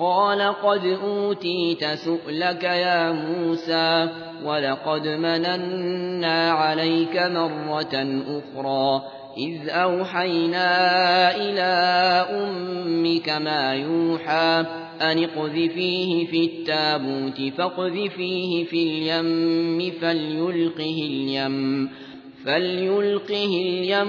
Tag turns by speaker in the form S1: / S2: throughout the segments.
S1: قال قد أوتيت سؤلك يا موسى ولقد مننا عليك مرة أخرى إذ أوحينا إلى أمك ما يوحى أن اقذفيه في التابوت فاقذفيه في اليم فليلقه اليم فليلقه اليم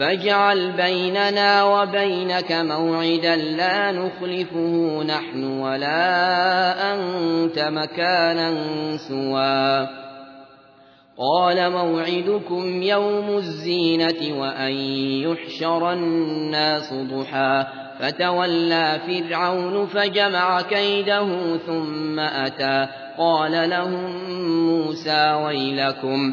S1: فاجعل بيننا وبينك موعدا لا نخلفه نحن ولا أنت مكانا سوى. قال موعدكم يوم الزينة وأن يحشر الناس ضحى. فتولى فرعون فجمع كيده ثم أتى. قال لهم موسى ويلكم.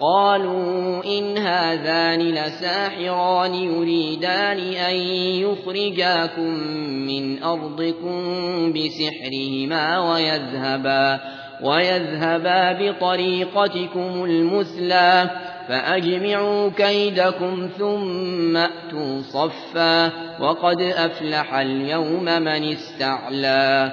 S1: قالوا إن هذان لساحران يريدان أن يخرجاكم من أرضكم بسحرهما ويذهبا, ويذهبا بطريقتكم المثلى فأجمعوا كيدكم ثم أتوا صفا وقد أفلح اليوم من استعلى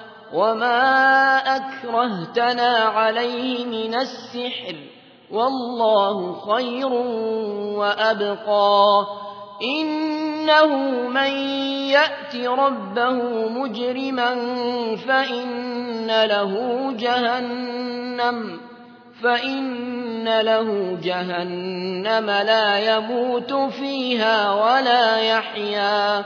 S1: وما أكرهتنا عليه من السحر والله خير وأبقى إنه من يأت ربه مجرما فإن له جهنم فإن له جهنم لا يموت فيها ولا يحيا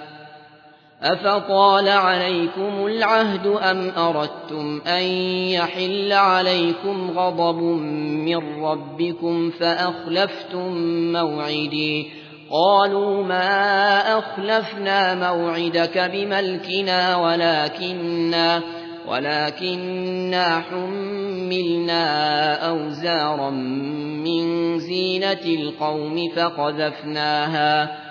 S1: أفطال عليكم العهد أم أردتم أن يحل عليكم غضب من ربكم فأخلفتم موعدي قالوا ما أخلفنا موعدك بملكنا ولكننا ولكننا حملنا أوزارا من زينة القوم فقذفناها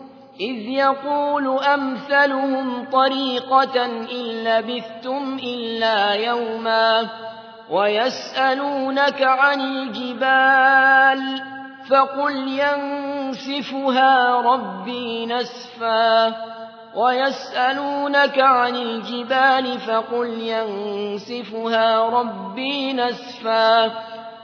S1: إذ يقول أمثلهم طريقة إن لبثتم إلا يوما ويسألونك عن الجبال فقل ينسفها ربي نسفا ويسألونك عن الجبال فقل ينسفها ربي نسفا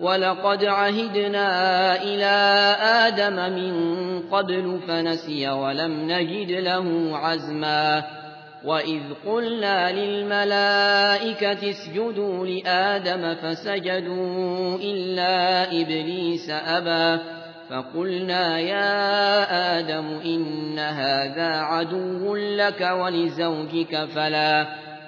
S1: ولقد عهدنا إلى آدم من قبل فنسي ولم نجد له عزما وإذ قلنا للملائكة اسجدوا لآدم فسجدوا إلا إبليس أبى فقلنا يا آدم إن هذا عدو لك ولزوجك فلا,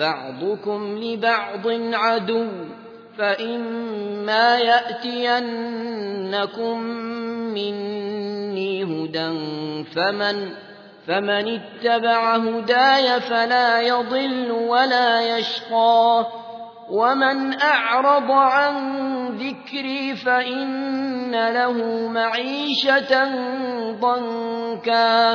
S1: بعضكم لبعض عدو فإما يأتينكم مني هدى فمن فمن اتبع هداي فلا يضل ولا يشقى ومن أعرض عن ذكري فإن له معيشة ضنكا.